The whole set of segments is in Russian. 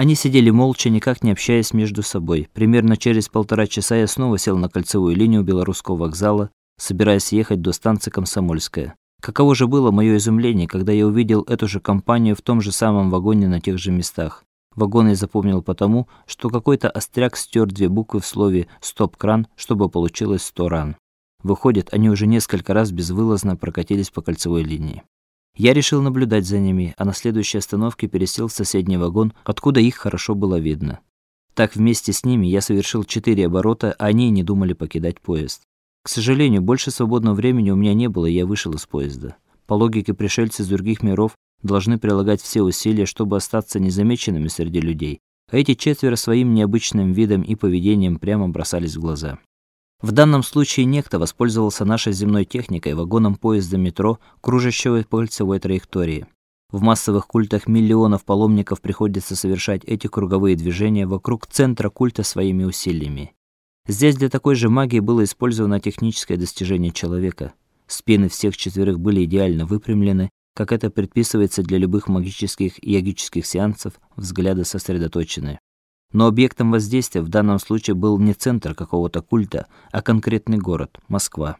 Они сидели молча, никак не общаясь между собой. Примерно через полтора часа я снова сел на кольцевую линию Белорусского вокзала, собираясь ехать до станции Комсомольская. Каково же было мое изумление, когда я увидел эту же компанию в том же самом вагоне на тех же местах. Вагон я запомнил потому, что какой-то остряк стер две буквы в слове «стоп-кран», чтобы получилось «сто ран». Выходит, они уже несколько раз безвылазно прокатились по кольцевой линии. Я решил наблюдать за ними, а на следующей остановке пересел в соседний вагон, откуда их хорошо было видно. Так вместе с ними я совершил четыре оборота, а они не думали покидать поезд. К сожалению, больше свободного времени у меня не было, и я вышел из поезда. По логике пришельцы из других миров должны прилагать все усилия, чтобы остаться незамеченными среди людей. А эти четверо своим необычным видом и поведением прямо бросались в глаза. В данном случае некто воспользовался нашей земной техникой, вагоном поезда метро, кружащего по кольцевой траектории. В массовых культах миллионов паломников приходится совершать эти круговые движения вокруг центра культа своими усилиями. Здесь для такой же магии было использовано техническое достижение человека. Спины всех четверых были идеально выпрямлены, как это предписывается для любых магических и йогических сеансов, взгляды сосредоточены. Но объектом воздействия в данном случае был не центр какого-то культа, а конкретный город Москва.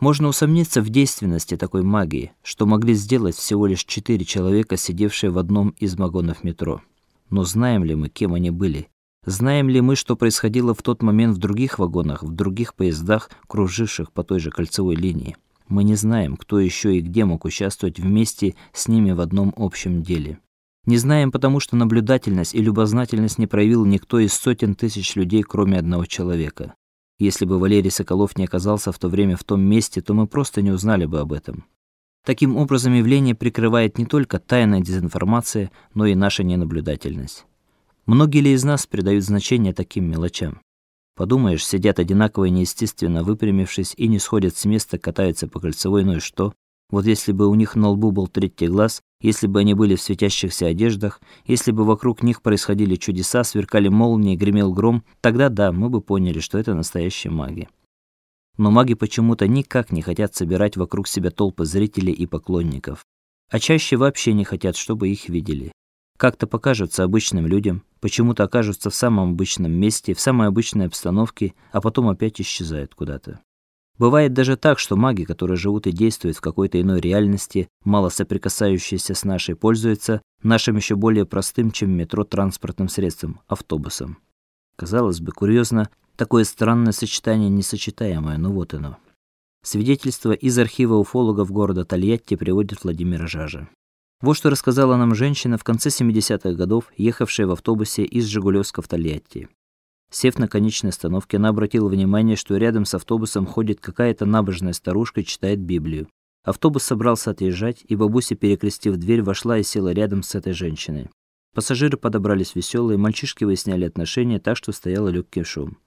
Можно усомниться в действенности такой магии, что могли сделать всего лишь четыре человека, сидевшие в одном из вагонов метро. Но знаем ли мы, кем они были? Знаем ли мы, что происходило в тот момент в других вагонах, в других поездах, круживших по той же кольцевой линии? Мы не знаем, кто еще и где мог участвовать вместе с ними в одном общем деле. Не знаем, потому что наблюдательность и любознательность не проявил никто из сотен тысяч людей, кроме одного человека. Если бы Валерий Соколов не оказался в то время в том месте, то мы просто не узнали бы об этом. Таким образом, явление прикрывает не только тайная дезинформация, но и наша ненаблюдательность. Многие ли из нас придают значение таким мелочам? Подумаешь, сидят одинаково неестественно выпрямившись и не сходят с места, катаются по кольцевой, ну и что? Вот если бы у них на лбу был третий глаз, если бы они были в светящихся одеждах, если бы вокруг них происходили чудеса, сверкали молнии, гремел гром, тогда да, мы бы поняли, что это настоящие маги. Но маги почему-то никак не хотят собирать вокруг себя толпы зрителей и поклонников, а чаще вообще не хотят, чтобы их видели. Как-то покажутся обычным людям, почему-то окажутся в самом обычном месте, в самой обычной обстановке, а потом опять исчезают куда-то. Бывает даже так, что маги, которые живут и действуют в какой-то иной реальности, мало соприкасающиеся с нашей, пользуются нашим еще более простым, чем метро транспортным средством автобусом. Казалось бы, курьезно, такое странное сочетание несочетаемое, но вот оно. Свидетельство из архива уфологов города Тольятти приводит Владимира Жажа. Вот что рассказала нам женщина в конце 70-х годов, ехавшая в автобусе из Жигулевска в Тольятти. Сев на конечной остановке, она обратила внимание, что рядом с автобусом ходит какая-то набожная старушка и читает Библию. Автобус собрался отъезжать, и бабуся, перекрестив дверь, вошла и села рядом с этой женщиной. Пассажиры подобрались веселые, мальчишки выясняли отношения, так что стоял легкий шум.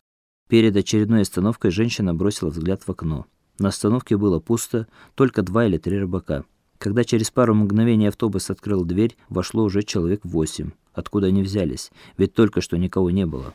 Перед очередной остановкой женщина бросила взгляд в окно. На остановке было пусто, только два или три рыбака. Когда через пару мгновений автобус открыл дверь, вошло уже человек восемь. Откуда они взялись? Ведь только что никого не было.